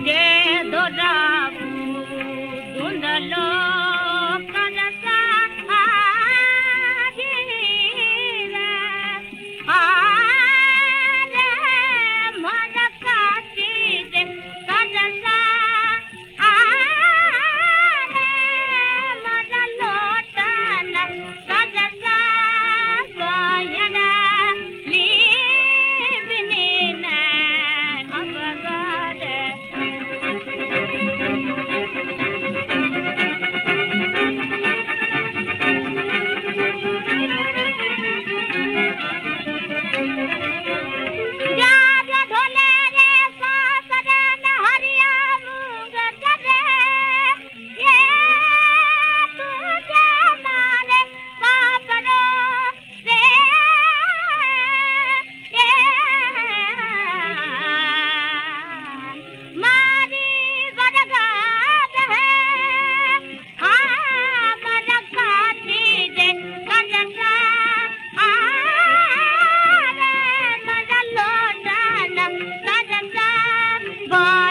again. Bye.